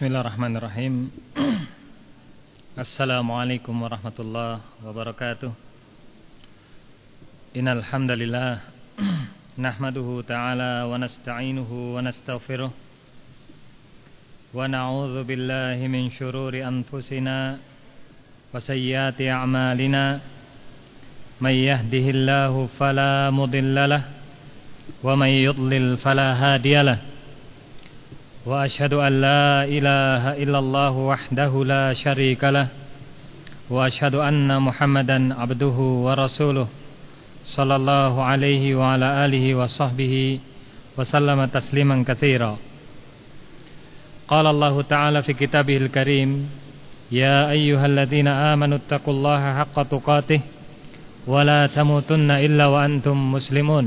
Bismillahirrahmanirrahim. Assalamualaikum warahmatullahi wabarakatuh. Innal hamdalillah nahmaduhu ta'ala wa nasta'inuhu wa nastaghfiruh. Wa na'udzu billahi min shururi anfusina wa a'malina. May yahdihillahu fala wa yudlil fala وأشهد أن لا إله إلا الله وحده لا شريك له وأشهد أن محمدا عبده ورسوله صلى الله عليه وعلى آله وصحبه وسلم تسليما كثيرا قال الله تعالى في كتابه الكريم يا أيها الذين آمنوا اتقوا الله حق تقاته ولا تموتن إلا وأنتم مسلمون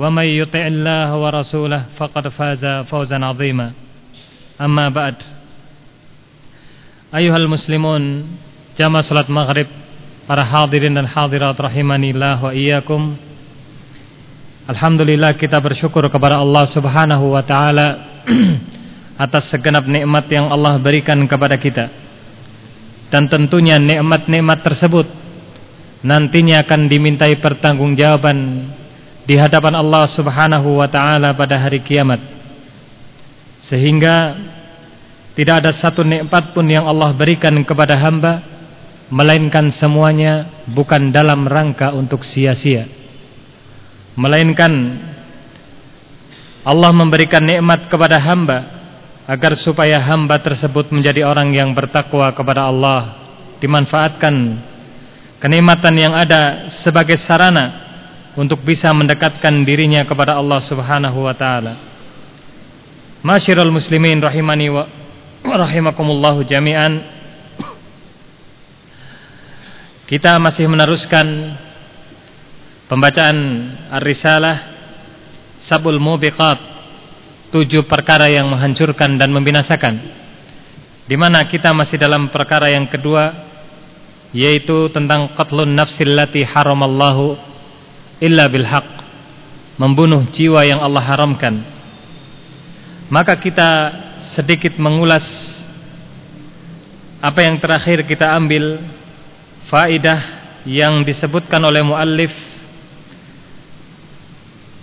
ومن يطع الله ورسوله فقد فاز فوزا عظيما أما بعد أيها المسلمون جمع صلاة maghrib para hadirin dan hadirat rahimanillah wa iyyakum Alhamdulillah kita bersyukur kepada Allah Subhanahu wa taala atas segenap nikmat yang Allah berikan kepada kita. Dan tentunya nikmat-nikmat tersebut nantinya akan dimintai pertanggungjawaban di hadapan Allah Subhanahu wa taala pada hari kiamat. Sehingga tidak ada satu nikmat pun yang Allah berikan kepada hamba melainkan semuanya bukan dalam rangka untuk sia-sia. Melainkan Allah memberikan nikmat kepada hamba agar supaya hamba tersebut menjadi orang yang bertakwa kepada Allah, dimanfaatkan kenikmatan yang ada sebagai sarana untuk bisa mendekatkan dirinya kepada Allah Subhanahu wa taala. Masyiral muslimin rahimani wa rahimakumullah jami'an. Kita masih meneruskan pembacaan Ar-Risalah Sabul Mubiqat tujuh perkara yang menghancurkan dan membinasakan di mana kita masih dalam perkara yang kedua yaitu tentang qatlun nafsil lati haramallahu illa bil haq membunuh jiwa yang Allah haramkan. Maka kita sedikit mengulas apa yang terakhir kita ambil faidah yang disebutkan oleh muallif.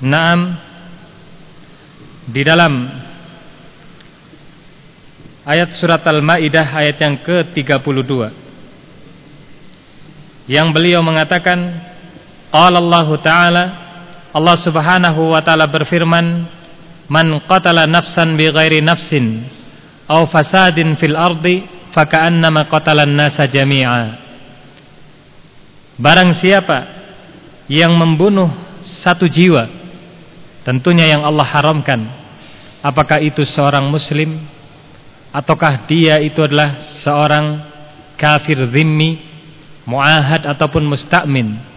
Naam di dalam ayat surat Al-Maidah ayat yang ke-32 yang beliau mengatakan Qala Allah Ta'ala Allah Subhanahu wa taala berfirman Man qatala nafsan bighairi nafsin aw fasadin fil ardi faka'annama qatala an-nasa jami'a. Barang siapa yang membunuh satu jiwa tentunya yang Allah haramkan apakah itu seorang muslim ataukah dia itu adalah seorang kafir zimmi muahad ataupun musta'min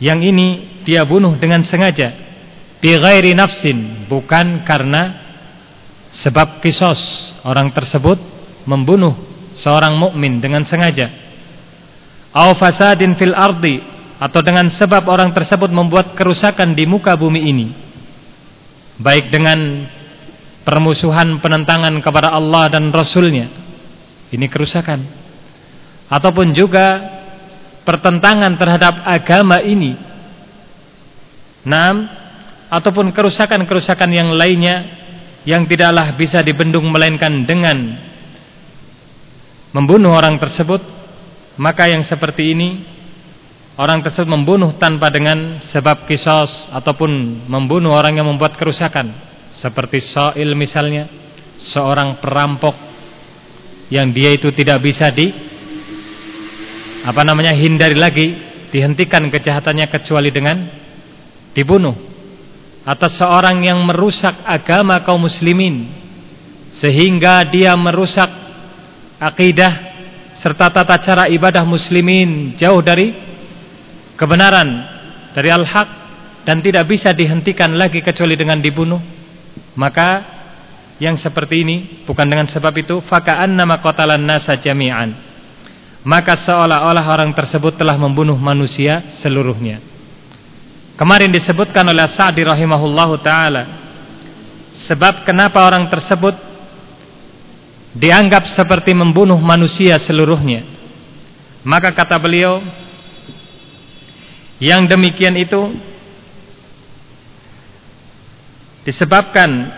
yang ini dia bunuh dengan sengaja. Bi nafsin bukan karena sebab kisos. Orang tersebut membunuh seorang mukmin dengan sengaja. Au fasadin fil ardi atau dengan sebab orang tersebut membuat kerusakan di muka bumi ini. Baik dengan permusuhan penentangan kepada Allah dan Rasulnya. Ini kerusakan. Ataupun juga pertentangan terhadap agama ini. Nam ataupun kerusakan-kerusakan yang lainnya yang tidaklah bisa dibendung melainkan dengan membunuh orang tersebut, maka yang seperti ini orang tersebut membunuh tanpa dengan sebab kisos ataupun membunuh orang yang membuat kerusakan seperti soil misalnya seorang perampok yang dia itu tidak bisa di apa namanya hindari lagi dihentikan kejahatannya kecuali dengan dibunuh. Atau seorang yang merusak agama kaum muslimin sehingga dia merusak akidah serta tata cara ibadah muslimin jauh dari kebenaran dari al-haq dan tidak bisa dihentikan lagi kecuali dengan dibunuh. Maka yang seperti ini bukan dengan sebab itu faka'annama qatalan nasa jami'an maka seolah-olah orang tersebut telah membunuh manusia seluruhnya kemarin disebutkan oleh Sa'di rahimahullahu taala sebab kenapa orang tersebut dianggap seperti membunuh manusia seluruhnya. Maka kata beliau, yang demikian itu disebabkan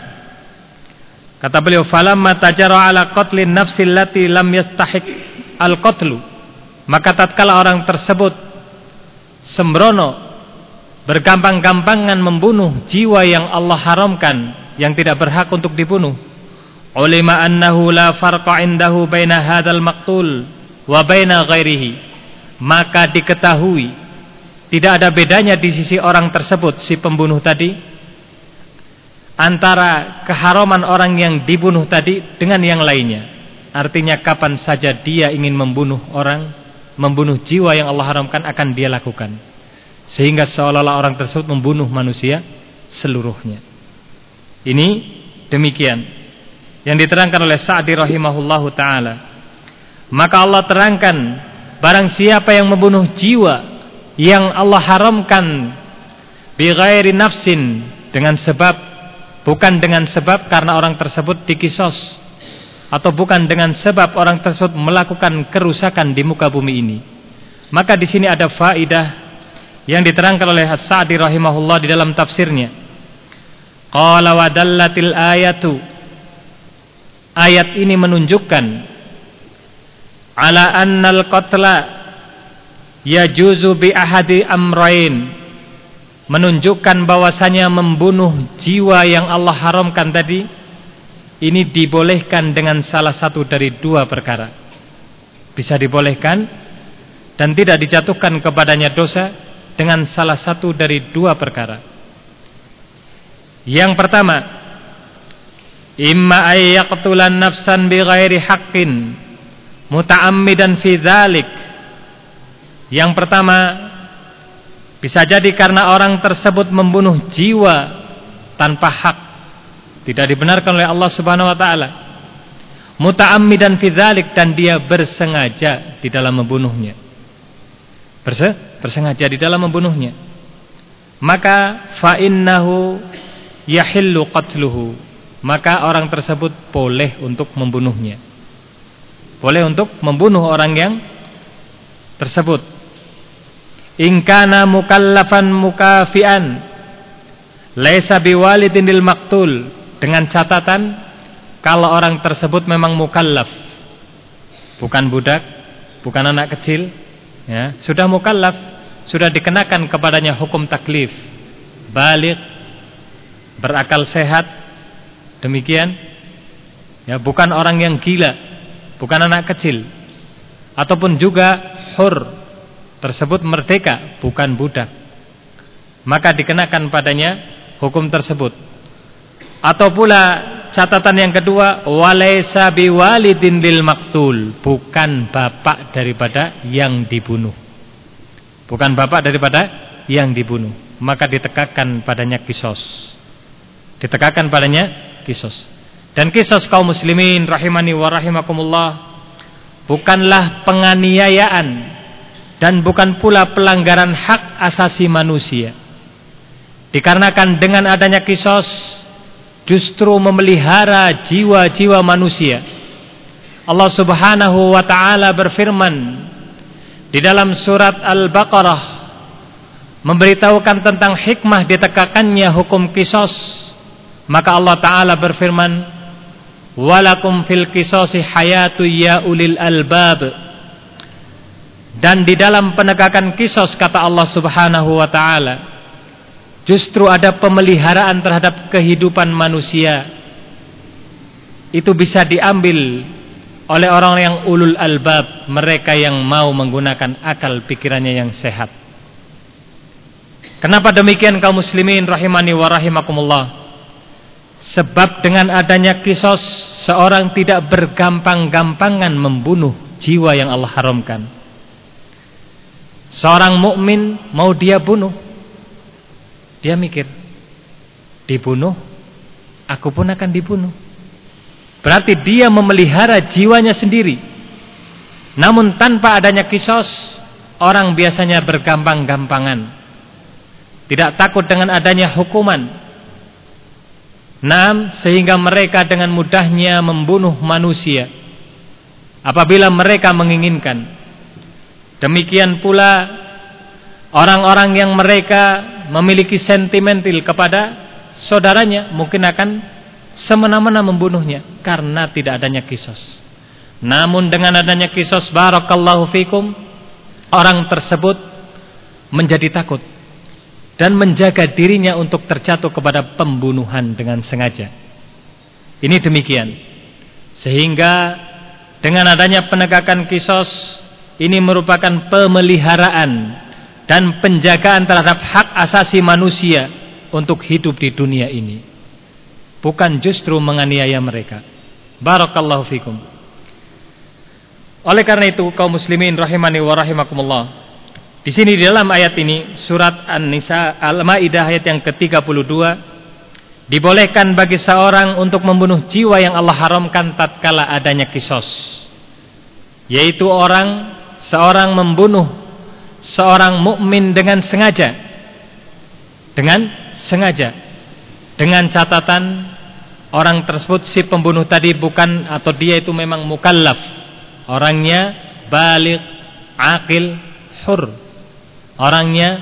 kata beliau falamma tajara ala qatlin nafsil lati lam yastahiq al qatlu maka tatkala orang tersebut sembrono bergampang-gampangan membunuh jiwa yang Allah haramkan yang tidak berhak untuk dibunuh ulima annahu la farqa indahu baina hadzal maqtul wa baina ghairihi maka diketahui tidak ada bedanya di sisi orang tersebut si pembunuh tadi antara keharaman orang yang dibunuh tadi dengan yang lainnya artinya kapan saja dia ingin membunuh orang membunuh jiwa yang Allah haramkan akan dia lakukan. Sehingga seolah-olah orang tersebut membunuh manusia seluruhnya. Ini demikian yang diterangkan oleh Sa'di rahimahullahu taala. Maka Allah terangkan barang siapa yang membunuh jiwa yang Allah haramkan bi ghairi nafsin dengan sebab bukan dengan sebab karena orang tersebut dikisos atau bukan dengan sebab orang tersebut melakukan kerusakan di muka bumi ini. Maka di sini ada faidah yang diterangkan oleh As-Sa'di rahimahullah di dalam tafsirnya. Qala wa dallatil ayatu ayat ini menunjukkan ala annal qatla yajuzu bi ahadi amrain menunjukkan bahwasanya membunuh jiwa yang Allah haramkan tadi ini dibolehkan dengan salah satu dari dua perkara. Bisa dibolehkan dan tidak dijatuhkan kepadanya dosa dengan salah satu dari dua perkara. Yang pertama imma ay yaqtulan nafsan bighairi haqqin muta'ammidan fi dzalik yang pertama bisa jadi karena orang tersebut membunuh jiwa tanpa hak tidak dibenarkan oleh Allah Subhanahu wa taala. Muta'ammidan fi dzalik dan dia bersengaja di dalam membunuhnya. Berse bersengaja di dalam membunuhnya. Maka fa innahu yahillu qatluhu. Maka orang tersebut boleh untuk membunuhnya. Boleh untuk membunuh orang yang tersebut. Ingkana mukallafan mukafian laisa biwalidin lil maktul dengan catatan kalau orang tersebut memang mukallaf. Bukan budak, bukan anak kecil, ya, sudah mukallaf, sudah dikenakan kepadanya hukum taklif. Balik berakal sehat Demikian ya bukan orang yang gila, bukan anak kecil. Ataupun juga hur tersebut merdeka, bukan budak. Maka dikenakan padanya hukum tersebut. Atau pula catatan yang kedua walaysa biwalidin lil maktul, bukan bapak daripada yang dibunuh. Bukan bapak daripada yang dibunuh, maka ditegakkan padanya kisos. Ditegakkan padanya kisos. Dan kisos kaum muslimin rahimani wa rahimakumullah bukanlah penganiayaan dan bukan pula pelanggaran hak asasi manusia. Dikarenakan dengan adanya kisos justru memelihara jiwa-jiwa manusia. Allah Subhanahu wa taala berfirman di dalam surat Al-Baqarah memberitahukan tentang hikmah ditegakkannya hukum kisos maka Allah Ta'ala berfirman Walakum fil qisasi hayatu ya ulil albab Dan di dalam penegakan kisos kata Allah Subhanahu wa taala justru ada pemeliharaan terhadap kehidupan manusia. Itu bisa diambil oleh orang yang ulul albab, mereka yang mau menggunakan akal pikirannya yang sehat. Kenapa demikian kaum muslimin rahimani wa rahimakumullah? Sebab dengan adanya kisos seorang tidak bergampang-gampangan membunuh jiwa yang Allah haramkan. Seorang mukmin mau dia bunuh, dia mikir, dibunuh, aku pun akan dibunuh. Berarti dia memelihara jiwanya sendiri. Namun tanpa adanya kisos, orang biasanya bergampang-gampangan. Tidak takut dengan adanya hukuman. Nam, sehingga mereka dengan mudahnya membunuh manusia apabila mereka menginginkan. Demikian pula orang-orang yang mereka memiliki sentimental kepada saudaranya mungkin akan semena-mena membunuhnya karena tidak adanya kisos. Namun dengan adanya kisos barakallahu fikum orang tersebut menjadi takut dan menjaga dirinya untuk terjatuh kepada pembunuhan dengan sengaja. Ini demikian. Sehingga dengan adanya penegakan kisos ini merupakan pemeliharaan dan penjagaan terhadap hak asasi manusia untuk hidup di dunia ini. Bukan justru menganiaya mereka. Barakallahu fikum. Oleh karena itu kaum muslimin rahimani wa rahimakumullah. Di sini di dalam ayat ini surat An-Nisa Al-Maidah ayat yang ke-32 dibolehkan bagi seorang untuk membunuh jiwa yang Allah haramkan tatkala adanya kisos. Yaitu orang seorang membunuh seorang mukmin dengan sengaja. Dengan sengaja. Dengan catatan orang tersebut si pembunuh tadi bukan atau dia itu memang mukallaf. Orangnya balik, akil, hur orangnya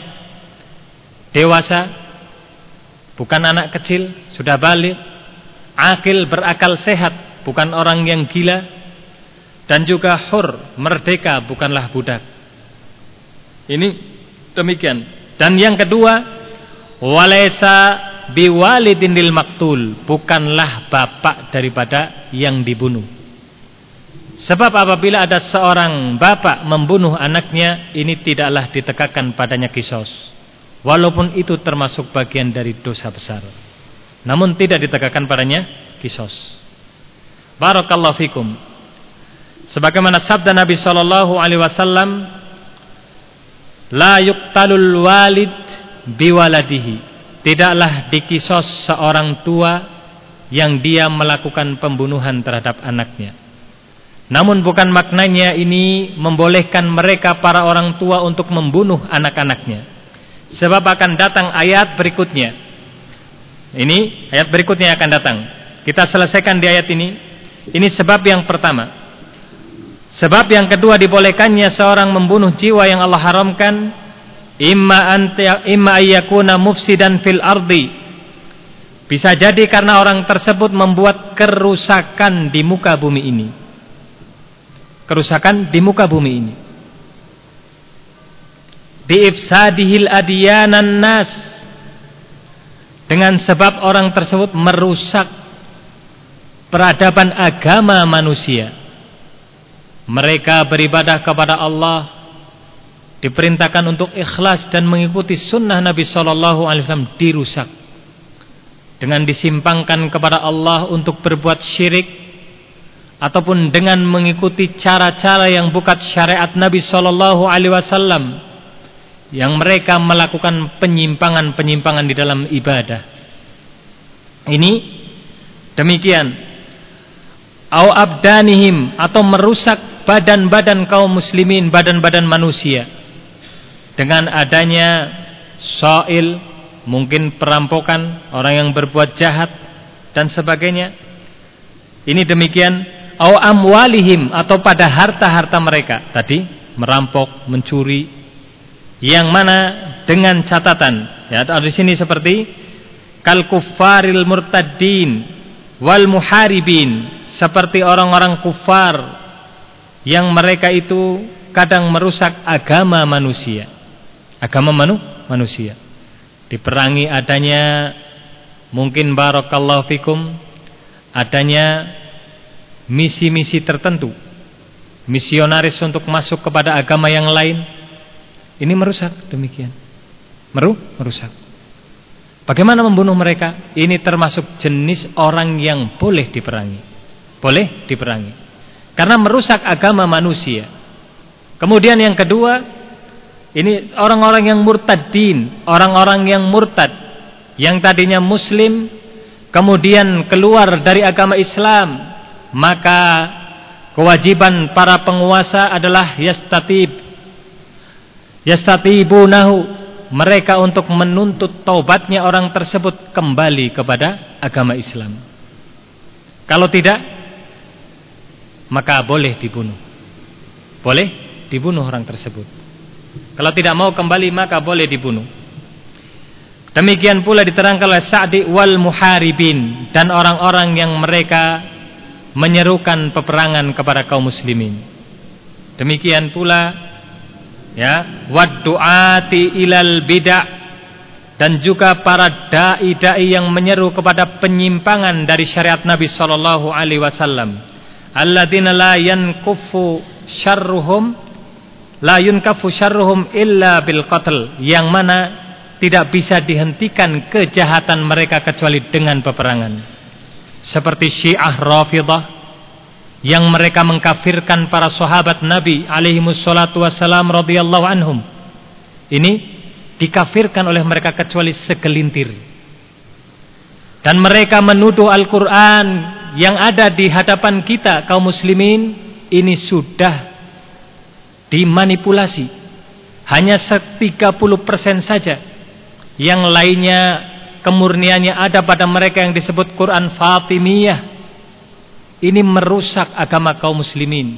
dewasa bukan anak kecil sudah balik akil berakal sehat bukan orang yang gila dan juga hur merdeka bukanlah budak ini demikian dan yang kedua walaysa biwalidin lil maktul bukanlah bapak daripada yang dibunuh Sebab apabila ada seorang bapak membunuh anaknya, ini tidaklah ditegakkan padanya kisos. Walaupun itu termasuk bagian dari dosa besar. Namun tidak ditegakkan padanya kisos. Barakallahu fikum. Sebagaimana sabda Nabi sallallahu alaihi wasallam, la yuqtalul walid biwaladihi. Tidaklah dikisos seorang tua yang dia melakukan pembunuhan terhadap anaknya. Namun bukan maknanya ini membolehkan mereka para orang tua untuk membunuh anak-anaknya. Sebab akan datang ayat berikutnya. Ini ayat berikutnya akan datang. Kita selesaikan di ayat ini. Ini sebab yang pertama. Sebab yang kedua dibolehkannya seorang membunuh jiwa yang Allah haramkan imma anta imma ayyakuna mufsidan fil ardi. Bisa jadi karena orang tersebut membuat kerusakan di muka bumi ini kerusakan di muka bumi ini. Biifsadihil adiyanan nas dengan sebab orang tersebut merusak peradaban agama manusia. Mereka beribadah kepada Allah diperintahkan untuk ikhlas dan mengikuti sunnah Nabi Shallallahu Alaihi Wasallam dirusak dengan disimpangkan kepada Allah untuk berbuat syirik ataupun dengan mengikuti cara-cara yang bukan syariat Nabi Shallallahu Alaihi Wasallam yang mereka melakukan penyimpangan-penyimpangan di dalam ibadah. Ini demikian. Au abdanihim atau merusak badan-badan kaum muslimin, badan-badan manusia. Dengan adanya soil, mungkin perampokan, orang yang berbuat jahat dan sebagainya. Ini demikian au amwalihim atau pada harta-harta mereka. Tadi merampok, mencuri. Yang mana dengan catatan ya di sini seperti kal kuffaril murtaddin wal muharibin. Seperti orang-orang kufar yang mereka itu kadang merusak agama manusia agama manu manusia diperangi adanya mungkin barakallahu fikum adanya misi-misi tertentu misionaris untuk masuk kepada agama yang lain ini merusak demikian meru merusak Bagaimana membunuh mereka? Ini termasuk jenis orang yang boleh diperangi. Boleh diperangi. Karena merusak agama manusia. Kemudian yang kedua, ini orang-orang yang murtadin, orang-orang yang murtad yang tadinya muslim kemudian keluar dari agama Islam, maka kewajiban para penguasa adalah yastatib yastatibunahu mereka untuk menuntut taubatnya orang tersebut kembali kepada agama Islam. Kalau tidak, maka boleh dibunuh. Boleh dibunuh orang tersebut. Kalau tidak mau kembali, maka boleh dibunuh. Demikian pula diterangkan oleh Sa'di wal muharibin dan orang-orang yang mereka menyerukan peperangan kepada kaum muslimin. Demikian pula ya wadduati ilal bid'ah dan juga para dai-dai yang menyeru kepada penyimpangan dari syariat Nabi sallallahu alaihi wasallam alladzina la yankufu syarruhum la yunkafu syarruhum illa bil qatl yang mana tidak bisa dihentikan kejahatan mereka kecuali dengan peperangan seperti Syiah Rafidah yang mereka mengkafirkan para sahabat Nabi alaihi wassalatu wassalam radhiyallahu anhum. Ini dikafirkan oleh mereka kecuali segelintir. Dan mereka menuduh Al-Qur'an yang ada di hadapan kita kaum muslimin ini sudah dimanipulasi. Hanya 30% saja. Yang lainnya kemurniannya ada pada mereka yang disebut Quran Fatimiyah ini merusak agama kaum muslimin.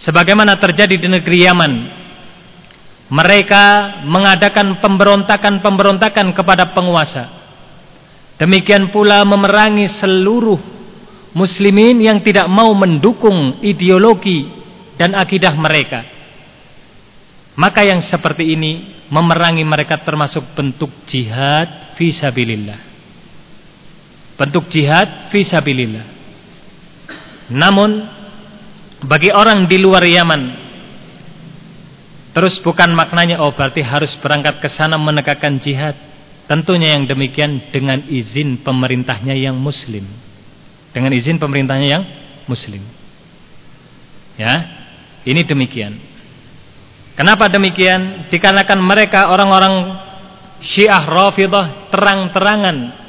Sebagaimana terjadi di negeri Yaman. Mereka mengadakan pemberontakan-pemberontakan kepada penguasa. Demikian pula memerangi seluruh muslimin yang tidak mau mendukung ideologi dan akidah mereka. Maka yang seperti ini memerangi mereka termasuk bentuk jihad fisabilillah. Bentuk jihad fisabilillah. Namun bagi orang di luar Yaman terus bukan maknanya oh berarti harus berangkat ke sana menegakkan jihad. Tentunya yang demikian dengan izin pemerintahnya yang muslim. Dengan izin pemerintahnya yang muslim. Ya. Ini demikian. Kenapa demikian? Dikarenakan mereka orang-orang Syiah Rafidah terang-terangan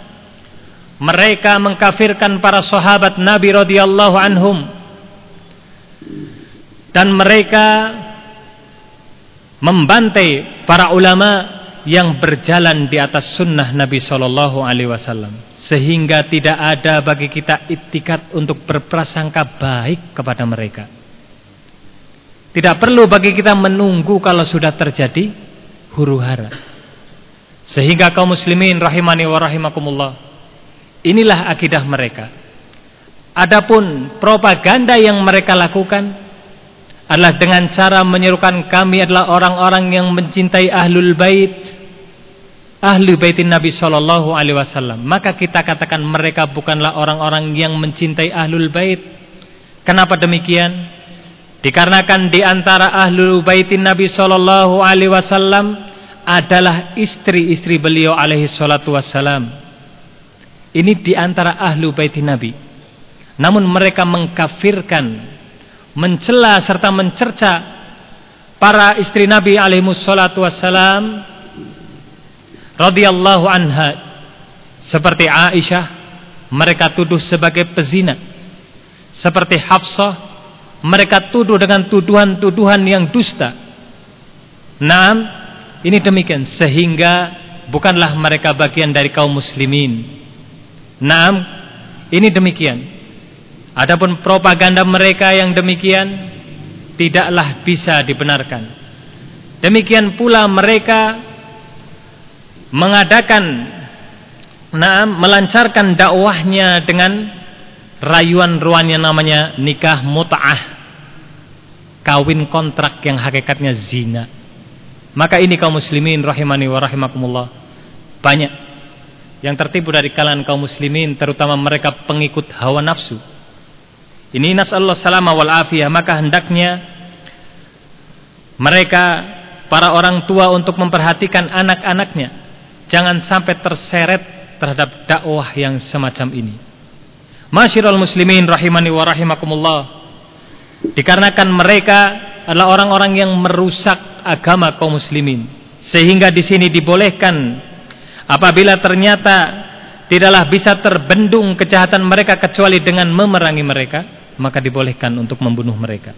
mereka mengkafirkan para sahabat Nabi radhiyallahu anhum dan mereka membantai para ulama yang berjalan di atas sunnah Nabi sallallahu alaihi wasallam sehingga tidak ada bagi kita itikat untuk berprasangka baik kepada mereka. Tidak perlu bagi kita menunggu kalau sudah terjadi huru hara. Sehingga kaum muslimin rahimani wa rahimakumullah Inilah akidah mereka. Adapun propaganda yang mereka lakukan adalah dengan cara menyerukan kami adalah orang-orang yang mencintai ahlul bait, ahli baitin Nabi sallallahu alaihi wasallam. Maka kita katakan mereka bukanlah orang-orang yang mencintai ahlul bait. Kenapa demikian? Dikarenakan di antara ahlul baitin Nabi sallallahu alaihi wasallam adalah istri-istri beliau alaihi salatu wassalam. Ini di antara ahlu baiti Nabi. Namun mereka mengkafirkan, mencela serta mencerca para istri Nabi alaihi wassalatu wassalam radhiyallahu anha seperti Aisyah mereka tuduh sebagai pezina. Seperti Hafsah mereka tuduh dengan tuduhan-tuduhan yang dusta. Naam, ini demikian sehingga bukanlah mereka bagian dari kaum muslimin Naam, ini demikian. Adapun propaganda mereka yang demikian tidaklah bisa dibenarkan. Demikian pula mereka mengadakan naam melancarkan dakwahnya dengan rayuan-ruan yang namanya nikah mut'ah. Kawin kontrak yang hakikatnya zina. Maka ini kaum muslimin rahimani wa rahimakumullah. Banyak yang tertipu dari kalangan kaum muslimin terutama mereka pengikut hawa nafsu. Ini nasallahu salama wal afiyah maka hendaknya mereka para orang tua untuk memperhatikan anak-anaknya. Jangan sampai terseret terhadap dakwah yang semacam ini. Masyiral muslimin rahimani wa rahimakumullah. Dikarenakan mereka adalah orang-orang yang merusak agama kaum muslimin. Sehingga di sini dibolehkan apabila ternyata tidaklah bisa terbendung kejahatan mereka kecuali dengan memerangi mereka, maka dibolehkan untuk membunuh mereka.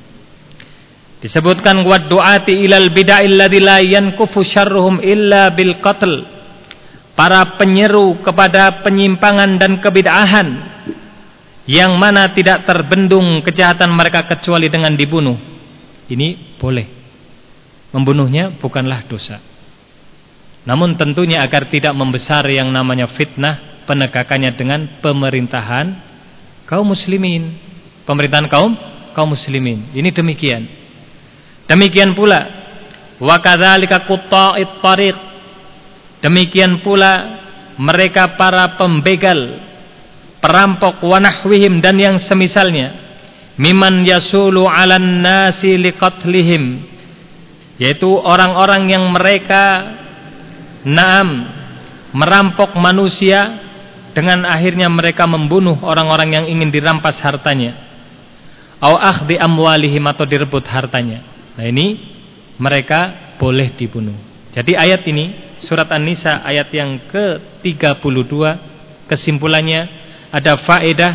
Disebutkan wa du'ati ilal bid'il ladzi la yankufu syarruhum illa bil qatl. Para penyeru kepada penyimpangan dan kebid'ahan yang mana tidak terbendung kejahatan mereka kecuali dengan dibunuh. Ini boleh. Membunuhnya bukanlah dosa. Namun tentunya agar tidak membesar yang namanya fitnah penegakannya dengan pemerintahan kaum muslimin. Pemerintahan kaum kaum muslimin. Ini demikian. Demikian pula wa kadzalika qutta'it tariq. Demikian pula mereka para pembegal, perampok wa nahwihim dan yang semisalnya miman yasulu 'alan nasi liqatlihim yaitu orang-orang yang mereka naam merampok manusia dengan akhirnya mereka membunuh orang-orang yang ingin dirampas hartanya au akhdi amwalihim atau direbut hartanya Nah ini mereka boleh dibunuh. Jadi ayat ini surat An-Nisa ayat yang ke-32 kesimpulannya ada faedah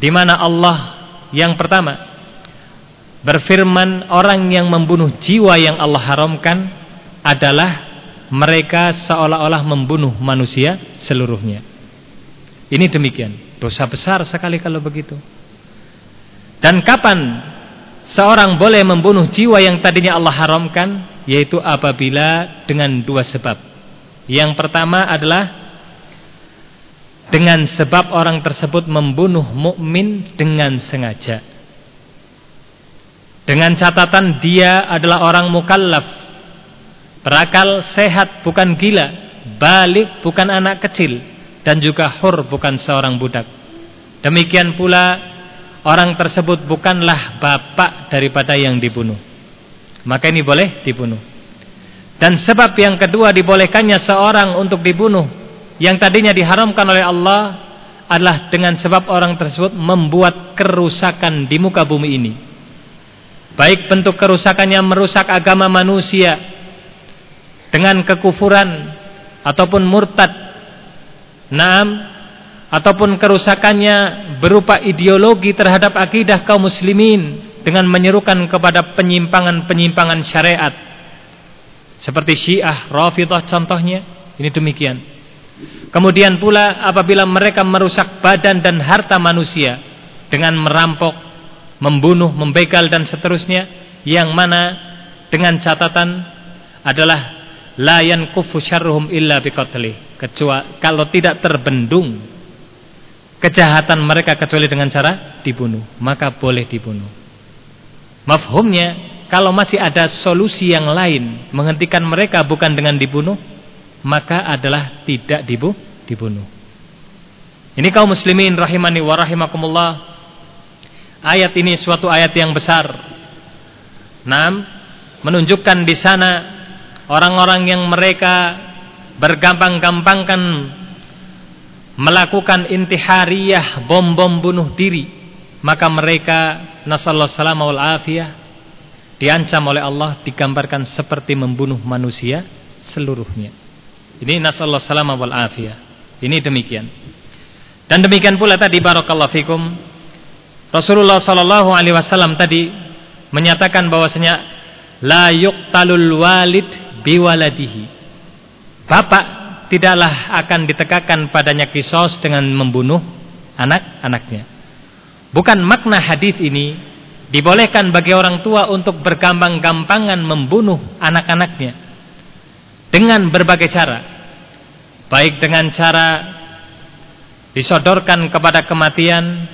di mana Allah yang pertama berfirman orang yang membunuh jiwa yang Allah haramkan adalah mereka seolah-olah membunuh manusia seluruhnya. Ini demikian. Dosa besar sekali kalau begitu. Dan kapan seorang boleh membunuh jiwa yang tadinya Allah haramkan yaitu apabila dengan dua sebab. Yang pertama adalah dengan sebab orang tersebut membunuh mukmin dengan sengaja. Dengan catatan dia adalah orang mukallaf, berakal sehat bukan gila, balik bukan anak kecil dan juga hur bukan seorang budak. Demikian pula orang tersebut bukanlah bapak daripada yang dibunuh. Maka ini boleh dibunuh. Dan sebab yang kedua dibolehkannya seorang untuk dibunuh yang tadinya diharamkan oleh Allah adalah dengan sebab orang tersebut membuat kerusakan di muka bumi ini. Baik bentuk kerusakannya merusak agama manusia dengan kekufuran ataupun murtad. Naam ataupun kerusakannya berupa ideologi terhadap akidah kaum muslimin dengan menyerukan kepada penyimpangan-penyimpangan syariat. Seperti Syiah, Rafidhah contohnya ini demikian. Kemudian pula apabila mereka merusak badan dan harta manusia dengan merampok membunuh, membegal dan seterusnya yang mana dengan catatan adalah la yankufu syarruhum illa biqatli kecuali kalau tidak terbendung kejahatan mereka kecuali dengan cara dibunuh, maka boleh dibunuh. Mafhumnya, kalau masih ada solusi yang lain menghentikan mereka bukan dengan dibunuh, maka adalah tidak dibu dibunuh. Ini kaum muslimin rahimani wa rahimakumullah. Ayat ini suatu ayat yang besar. Nam menunjukkan di sana orang-orang yang mereka bergampang-gampangkan melakukan intihariyah bom-bom bunuh diri maka mereka nasallahu salam wal afiyah. Diancam oleh Allah digambarkan seperti membunuh manusia seluruhnya. Ini nasallahu salam wal afiyah. Ini demikian. Dan demikian pula tadi barakallahu fikum Rasulullah sallallahu alaihi wasallam tadi menyatakan bahwasanya la yuqtalul walid biwaladihi. Bapak tidaklah akan ditegakkan padanya kisos dengan membunuh anak-anaknya. Bukan makna hadis ini dibolehkan bagi orang tua untuk bergampang-gampangan membunuh anak-anaknya dengan berbagai cara. Baik dengan cara disodorkan kepada kematian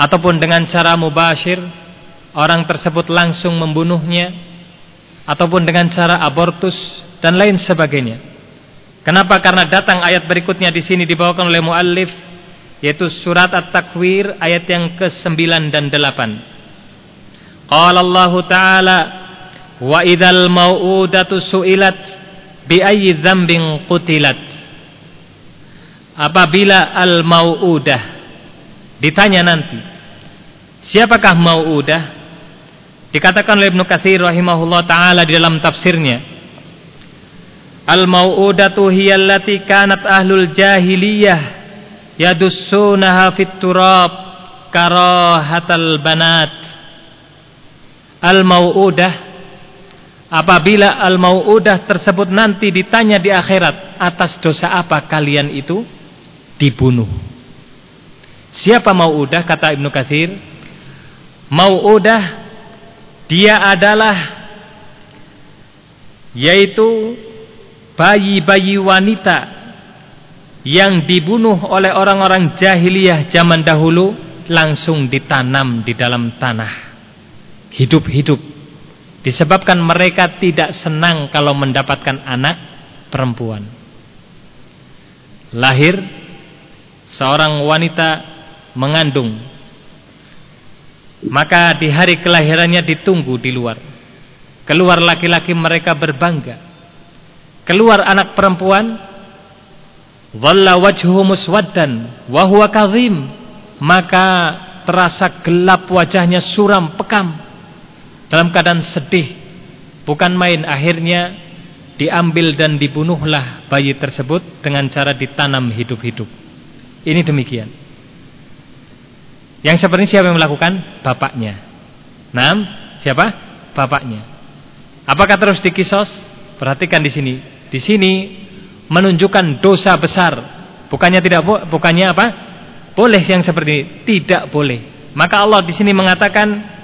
ataupun dengan cara mubashir orang tersebut langsung membunuhnya ataupun dengan cara abortus dan lain sebagainya. Kenapa? Karena datang ayat berikutnya di sini dibawakan oleh muallif yaitu surat At-Takwir ayat yang ke-9 dan 8. Qala Allah Ta'ala wa idzal mau'udatu su'ilat bi ayyi dzambin qutilat apabila al mauudah ditanya nanti siapakah mauudah dikatakan oleh Ibnu Katsir rahimahullah taala di dalam tafsirnya al mauudatu hiya allati kanat ahlul jahiliyah yadussunaha fit turab karahatal banat al mauudah Apabila al-mau'udah tersebut nanti ditanya di akhirat atas dosa apa kalian itu dibunuh. Siapa mau'udah kata Ibnu Katsir? Mau'udah dia adalah yaitu bayi-bayi wanita yang dibunuh oleh orang-orang jahiliyah zaman dahulu langsung ditanam di dalam tanah. Hidup-hidup Disebabkan mereka tidak senang kalau mendapatkan anak perempuan. Lahir seorang wanita mengandung. Maka di hari kelahirannya ditunggu di luar. Keluar laki-laki mereka berbangga. Keluar anak perempuan, dhalla wajhuhu muswaddan wa huwa kadhim. Maka terasa gelap wajahnya suram pekam. Dalam keadaan sedih bukan main. Akhirnya diambil dan dibunuhlah bayi tersebut dengan cara ditanam hidup-hidup. Ini demikian. Yang seperti siapa yang melakukan? Bapaknya. Nam siapa? Bapaknya. Apakah terus dikisos? Perhatikan di sini. Di sini menunjukkan dosa besar bukannya tidak bukannya apa boleh yang seperti ini tidak boleh maka Allah di sini mengatakan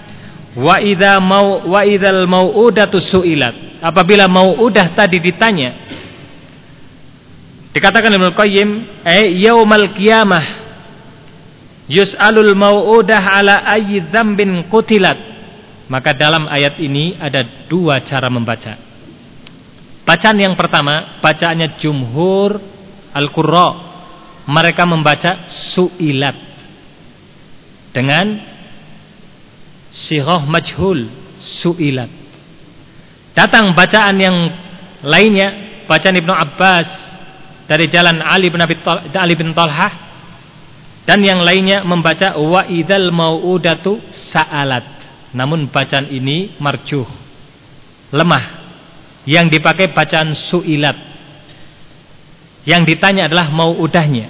Wa idza mau wa idzal mau'udatu su'ilat. Apabila mau'udah tadi ditanya. Dikatakan Ibnu Qayyim, "Ai yaumal qiyamah yus'alul mau'udah ala ayyi dzambin qutilat." Maka dalam ayat ini ada dua cara membaca. Bacaan yang pertama, bacaannya jumhur al-qurra. Mereka membaca su'ilat dengan Sirah majhul su'ilat. Datang bacaan yang lainnya, bacaan Ibnu Abbas dari jalan Ali bin Abi Ali bin Talhah dan yang lainnya membaca wa idzal mau'udatu sa'alat. Namun bacaan ini marjuh. Lemah. Yang dipakai bacaan su'ilat. Yang ditanya adalah mau'udahnya.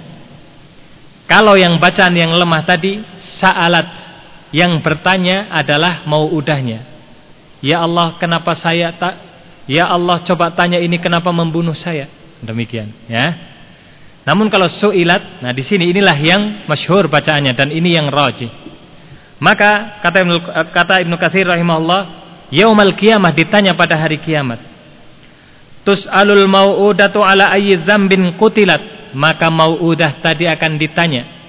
Kalau yang bacaan yang lemah tadi sa'alat yang bertanya adalah mau udahnya. Ya Allah, kenapa saya tak Ya Allah, coba tanya ini kenapa membunuh saya? Demikian, ya. Namun kalau su'ilat, nah di sini inilah yang masyhur bacaannya dan ini yang rajih. Maka kata Ibnu kata Ibnu Katsir rahimahullah, yaumal qiyamah ditanya pada hari kiamat. Tus'alul mau'udatu ala ayyi dzambin qutilat, maka mau'udah tadi akan ditanya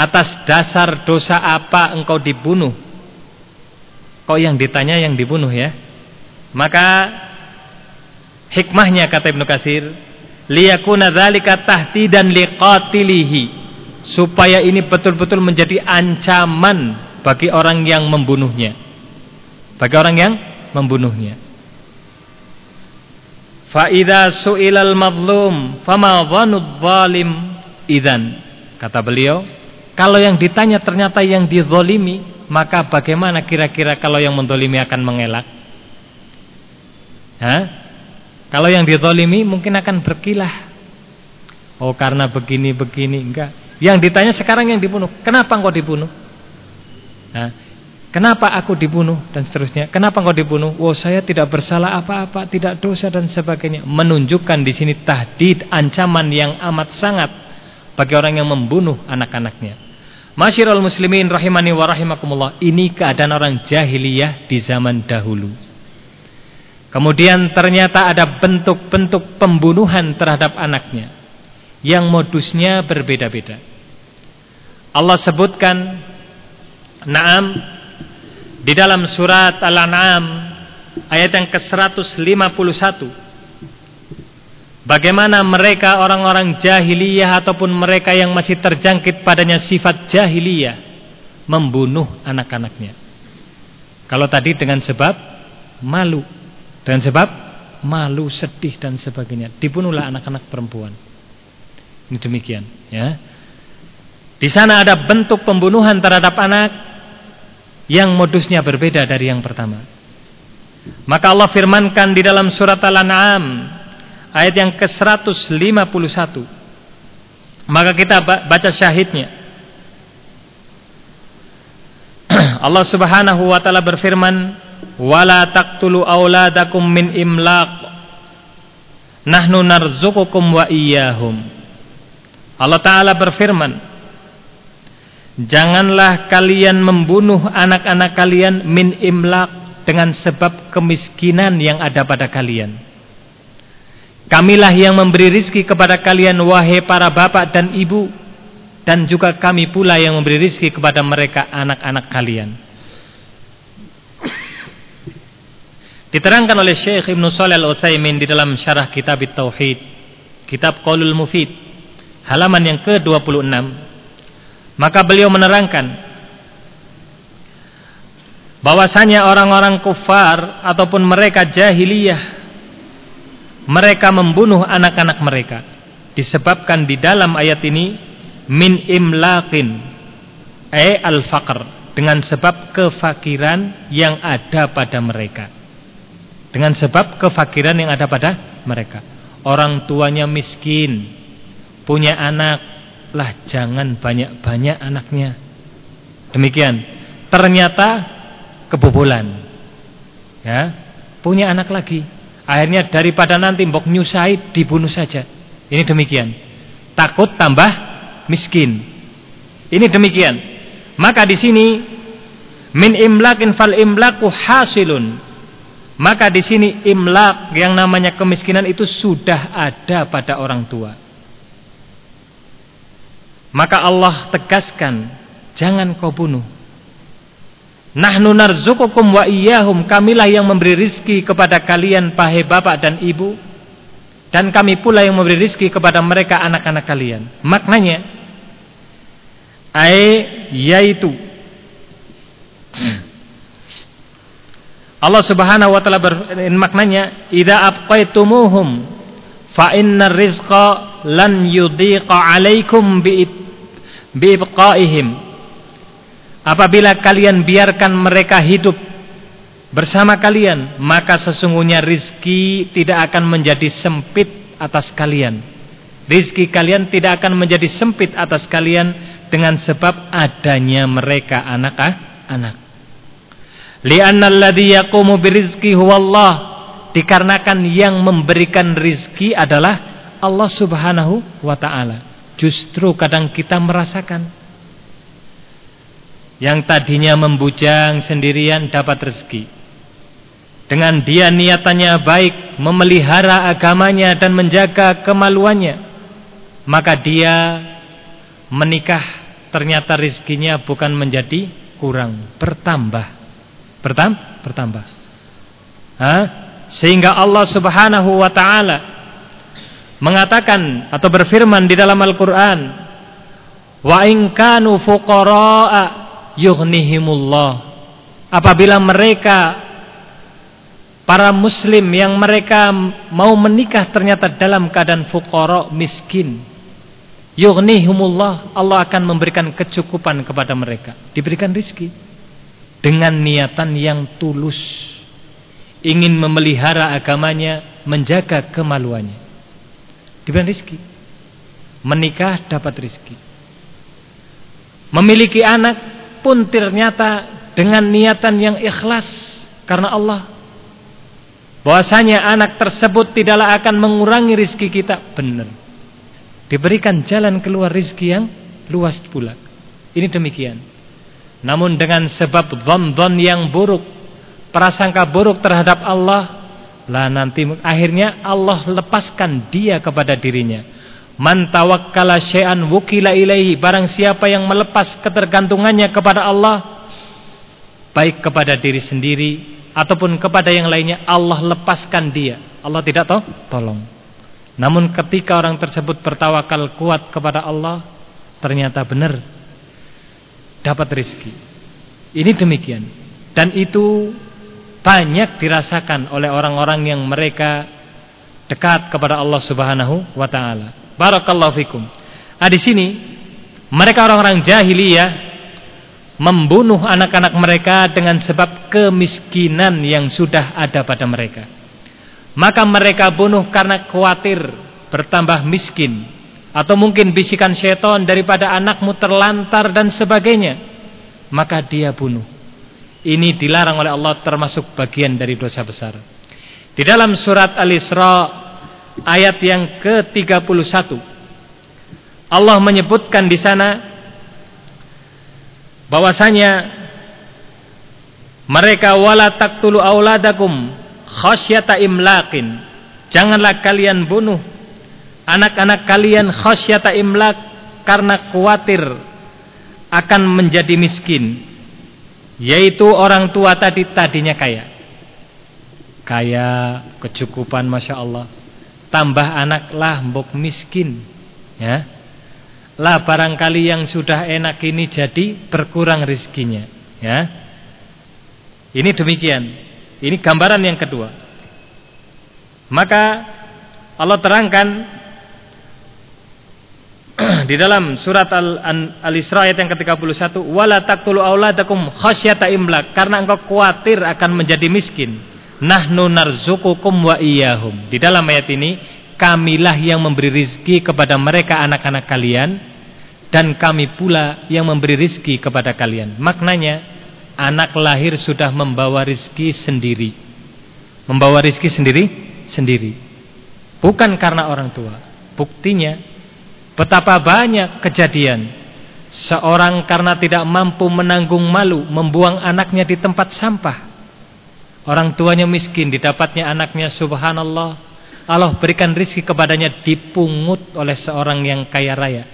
Atas dasar dosa apa engkau dibunuh? Kok yang ditanya yang dibunuh ya? Maka hikmahnya kata Ibnu Katsir, liyakuna dzalika tahdidan liqatilihi. Supaya ini betul-betul menjadi ancaman bagi orang yang membunuhnya. Bagi orang yang membunuhnya. Fa idza su'ilal madlum fama dhanudz zalim idzan. Kata beliau, kalau yang ditanya ternyata yang dizolimi, maka bagaimana kira-kira kalau yang mendolimi akan mengelak? Hah? Kalau yang dizolimi mungkin akan berkilah. Oh karena begini-begini, enggak. Yang ditanya sekarang yang dibunuh, kenapa engkau dibunuh? Hah? Kenapa aku dibunuh dan seterusnya? Kenapa engkau dibunuh? Oh saya tidak bersalah apa-apa, tidak dosa dan sebagainya. Menunjukkan di sini tahdid, ancaman yang amat sangat bagi orang yang membunuh anak-anaknya. Masyiral muslimin rahimani wa rahimakumullah. Ini keadaan orang jahiliyah di zaman dahulu. Kemudian ternyata ada bentuk-bentuk pembunuhan terhadap anaknya. Yang modusnya berbeda-beda. Allah sebutkan Naam di dalam surat Al-An'am ayat yang ke-151 Bagaimana mereka orang-orang jahiliyah ataupun mereka yang masih terjangkit padanya sifat jahiliyah membunuh anak-anaknya. Kalau tadi dengan sebab malu, dengan sebab malu, sedih dan sebagainya. Dibunuhlah anak-anak perempuan. Ini demikian, ya. Di sana ada bentuk pembunuhan terhadap anak yang modusnya berbeda dari yang pertama. Maka Allah firmankan di dalam surat Al-An'am ayat yang ke-151. Maka kita baca syahidnya. Allah Subhanahu wa taala berfirman, "Wala taqtulu auladakum min imlaq. Nahnu narzuqukum wa iyyahum." Allah taala berfirman, Janganlah kalian membunuh anak-anak kalian min imlak dengan sebab kemiskinan yang ada pada kalian. Kamilah yang memberi rizki kepada kalian wahai para bapak dan ibu dan juga kami pula yang memberi rizki kepada mereka anak-anak kalian. Diterangkan oleh Syekh Ibn Salih Al-Utsaimin di dalam syarah kitab Tauhid, kitab Qaulul Mufid, halaman yang ke-26 maka beliau menerangkan bahwasanya orang-orang kufar ataupun mereka jahiliyah mereka membunuh anak-anak mereka disebabkan di dalam ayat ini min imlaqin ay al-faqr dengan sebab kefakiran yang ada pada mereka. Dengan sebab kefakiran yang ada pada mereka. Orang tuanya miskin punya anak lah jangan banyak-banyak anaknya. Demikian. Ternyata kebobolan. Ya, punya anak lagi. Akhirnya daripada nanti mbok nyusai dibunuh saja. Ini demikian. Takut tambah miskin. Ini demikian. Maka di sini min imlakin fal imlaku hasilun. Maka di sini imlak yang namanya kemiskinan itu sudah ada pada orang tua. Maka Allah tegaskan, jangan kau bunuh. Nahnu narzukukum wa iyyahum, kamilah yang memberi rizki kepada kalian pahai bapak dan ibu dan kami pula yang memberi rizki kepada mereka anak-anak kalian. Maknanya ai yaitu Allah Subhanahu wa taala maknanya idza abqaitumuhum fa innar rizqa lan yudhiqa 'alaikum bi biibqaihim apabila kalian biarkan mereka hidup bersama kalian maka sesungguhnya rizki tidak akan menjadi sempit atas kalian. Rizki kalian tidak akan menjadi sempit atas kalian dengan sebab adanya mereka anak-anak li'anna alladhi yaqumu birizki huwallah. Dikarenakan yang memberikan rizki adalah Allah subhanahu wa ta'ala Justru kadang kita merasakan yang tadinya membujang sendirian dapat rezeki. Dengan dia niatannya baik, memelihara agamanya dan menjaga kemaluannya, maka dia menikah ternyata rezekinya bukan menjadi kurang, bertambah. Bertam bertambah. Hah? Sehingga Allah Subhanahu wa taala mengatakan atau berfirman di dalam Al-Qur'an wa in kanu fuqara'a yughnihimullah. Apabila mereka para muslim yang mereka mau menikah ternyata dalam keadaan fuqara miskin yughnihimullah Allah akan memberikan kecukupan kepada mereka. Diberikan rizki dengan niatan yang tulus ingin memelihara agamanya menjaga kemaluannya diberikan rizki. Menikah dapat rizki. Memiliki anak pun ternyata dengan niatan yang ikhlas karena Allah. Bahwasanya anak tersebut tidaklah akan mengurangi rizki kita. Benar. Diberikan jalan keluar rizki yang luas pula. Ini demikian. Namun dengan sebab dhon-dhon yang buruk prasangka buruk terhadap Allah lah nanti akhirnya Allah lepaskan dia kepada dirinya. Man tawakkala syai'an wukila ilaihi. Barang siapa yang melepas ketergantungannya kepada Allah baik kepada diri sendiri ataupun kepada yang lainnya, Allah lepaskan dia. Allah tidak tahu tolong. Namun ketika orang tersebut bertawakal kuat kepada Allah, ternyata benar dapat rezeki. Ini demikian. Dan itu banyak dirasakan oleh orang-orang yang mereka dekat kepada Allah Subhanahu wa taala. Barakallahu fikum. Ah di sini mereka orang-orang jahiliyah membunuh anak-anak mereka dengan sebab kemiskinan yang sudah ada pada mereka. Maka mereka bunuh karena khawatir bertambah miskin atau mungkin bisikan setan daripada anakmu terlantar dan sebagainya. Maka dia bunuh. Ini dilarang oleh Allah termasuk bagian dari dosa besar. Di dalam surat Al-Isra ayat yang ke-31 Allah menyebutkan di sana bahwasanya mereka wala taqtulu auladakum khasyata imlaqin janganlah kalian bunuh anak-anak kalian khasyata imlaq karena khawatir akan menjadi miskin yaitu orang tua tadi tadinya kaya. Kaya kecukupan Masya Allah. Tambah anak lah mbok miskin. Ya. Lah barangkali yang sudah enak ini jadi berkurang rizkinya ya. Ini demikian. Ini gambaran yang kedua. Maka Allah terangkan di dalam surat Al-Isra ayat yang ke-31 wala taqtulu auladakum khasyata imlak karena engkau khawatir akan menjadi miskin nahnu narzuqukum wa iyyahum di dalam ayat ini kamilah yang memberi rizki kepada mereka anak-anak kalian dan kami pula yang memberi rizki kepada kalian. Maknanya anak lahir sudah membawa rizki sendiri. Membawa rizki sendiri sendiri. Bukan karena orang tua. Buktinya betapa banyak kejadian seorang karena tidak mampu menanggung malu membuang anaknya di tempat sampah. Orang tuanya miskin, didapatnya anaknya subhanallah. Allah berikan rizki kepadanya dipungut oleh seorang yang kaya raya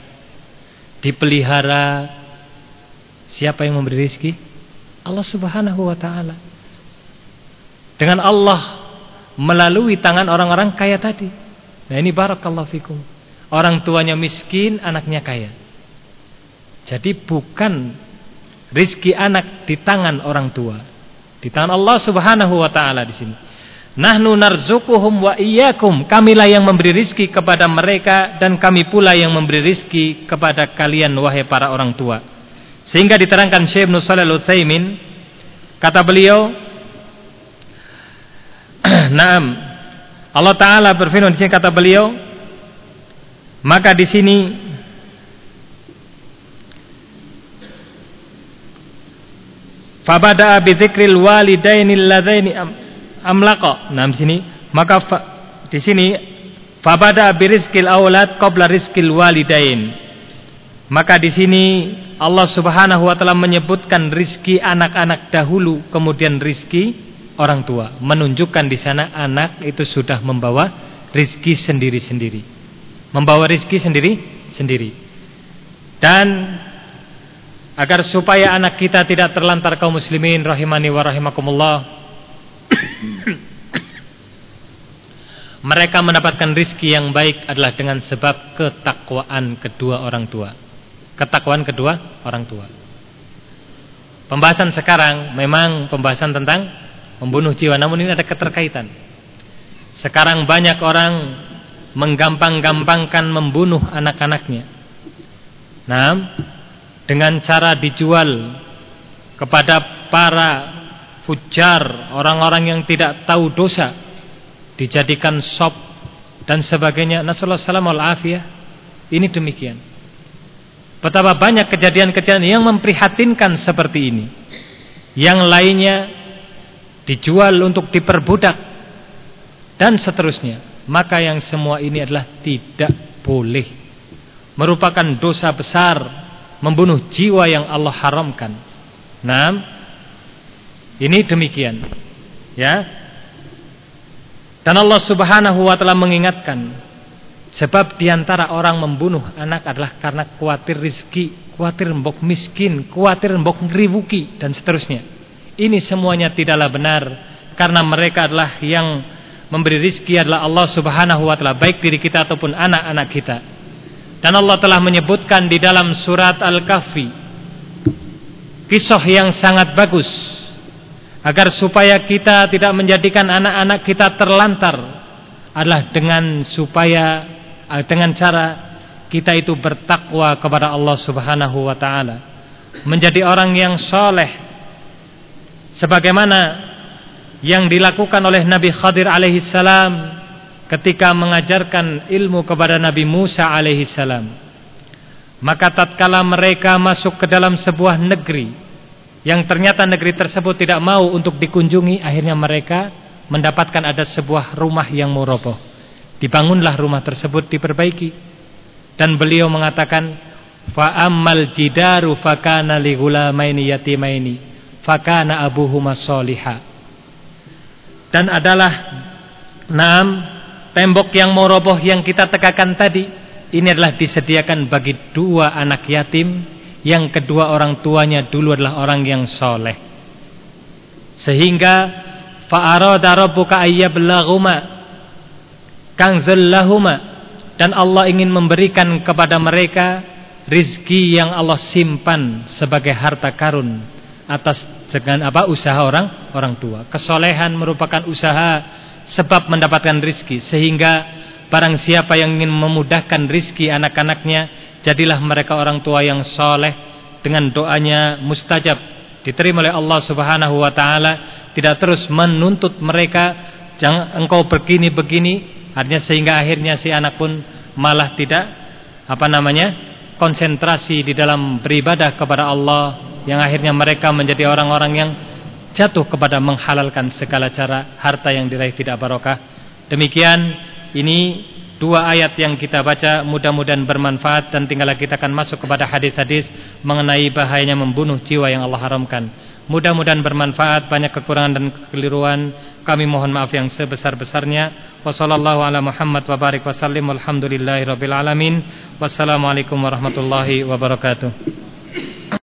dipelihara siapa yang memberi rizki? Allah subhanahu wa ta'ala dengan Allah melalui tangan orang-orang kaya tadi nah ini barakallahu fikum orang tuanya miskin anaknya kaya jadi bukan rizki anak di tangan orang tua di tangan Allah subhanahu wa ta'ala di sini Nahnu narzukuhum wa iyyakum. Kamilah yang memberi rizki kepada mereka dan kami pula yang memberi rizki kepada kalian wahai para orang tua. Sehingga diterangkan Syekh Ibnu Shalih kata beliau Naam. Allah taala berfirman di sini kata beliau maka di sini Fabada bi dzikril walidaini alladzaini amlaqa. Nah, sini maka fa, di sini fabada birizqil aulad qabla rizqil walidain. Maka di sini Allah Subhanahu wa taala menyebutkan rizki anak-anak dahulu kemudian rizki orang tua, menunjukkan di sana anak itu sudah membawa rizki sendiri-sendiri. Membawa rizki sendiri-sendiri. Dan agar supaya anak kita tidak terlantar kaum muslimin rahimani wa rahimakumullah mereka mendapatkan rizki yang baik adalah dengan sebab ketakwaan kedua orang tua. Ketakwaan kedua orang tua. Pembahasan sekarang memang pembahasan tentang membunuh jiwa, namun ini ada keterkaitan. Sekarang banyak orang menggampang-gampangkan membunuh anak-anaknya. Nah, dengan cara dijual kepada para fujar, orang-orang yang tidak tahu dosa dijadikan sop dan sebagainya. Nasallahu wal afiyah. Ini demikian. Betapa banyak kejadian-kejadian yang memprihatinkan seperti ini. Yang lainnya dijual untuk diperbudak dan seterusnya. Maka yang semua ini adalah tidak boleh. Merupakan dosa besar membunuh jiwa yang Allah haramkan. Nah, ini demikian. Ya, dan Allah Subhanahu wa taala mengingatkan sebab di antara orang membunuh anak adalah karena khawatir rizki, khawatir mbok miskin, khawatir mbok ngeribuki dan seterusnya. Ini semuanya tidaklah benar karena mereka adalah yang memberi rizki adalah Allah Subhanahu wa taala baik diri kita ataupun anak-anak kita. Dan Allah telah menyebutkan di dalam surat Al-Kahfi kisah yang sangat bagus agar supaya kita tidak menjadikan anak-anak kita terlantar adalah dengan supaya eh, dengan cara kita itu bertakwa kepada Allah Subhanahu wa taala menjadi orang yang soleh sebagaimana yang dilakukan oleh Nabi Khadir alaihi salam ketika mengajarkan ilmu kepada Nabi Musa alaihi salam. Maka tatkala mereka masuk ke dalam sebuah negeri yang ternyata negeri tersebut tidak mau untuk dikunjungi akhirnya mereka mendapatkan ada sebuah rumah yang mau roboh dibangunlah rumah tersebut diperbaiki. Dan beliau mengatakan fa ammal jidaru fakana li ghulamaini yatimaini fakana abuhuma soliha dan adalah enam tembok yang mau roboh yang kita tegakan tadi. Ini adalah disediakan bagi dua anak yatim. Yang kedua orang tuanya dulu adalah orang yang soleh. Sehingga fa'arada rabbuka ayyablaghuma kanzul dan Allah ingin memberikan kepada mereka rizki yang Allah simpan sebagai harta karun atas dengan apa? Usaha orang orang tua. Kesolehan merupakan usaha sebab mendapatkan rizki. Sehingga barang siapa yang ingin memudahkan rizki anak-anaknya jadilah mereka orang tua yang soleh dengan doanya mustajab. Diterima oleh Allah Subhanahu wa taala. Tidak terus menuntut mereka jangan engkau begini-begini. Artinya sehingga akhirnya si anak pun malah tidak apa namanya konsentrasi di dalam beribadah kepada Allah yang akhirnya mereka menjadi orang-orang yang jatuh kepada menghalalkan segala cara harta yang diraih tidak barokah demikian ini dua ayat yang kita baca mudah-mudahan bermanfaat dan tinggal kita akan masuk kepada hadis-hadis mengenai bahayanya membunuh jiwa yang Allah haramkan. Mudah-mudahan bermanfaat, banyak kekurangan dan kekeliruan. Kami mohon maaf yang sebesar-besarnya. Wassalamualaikum warahmatullahi wabarakatuh.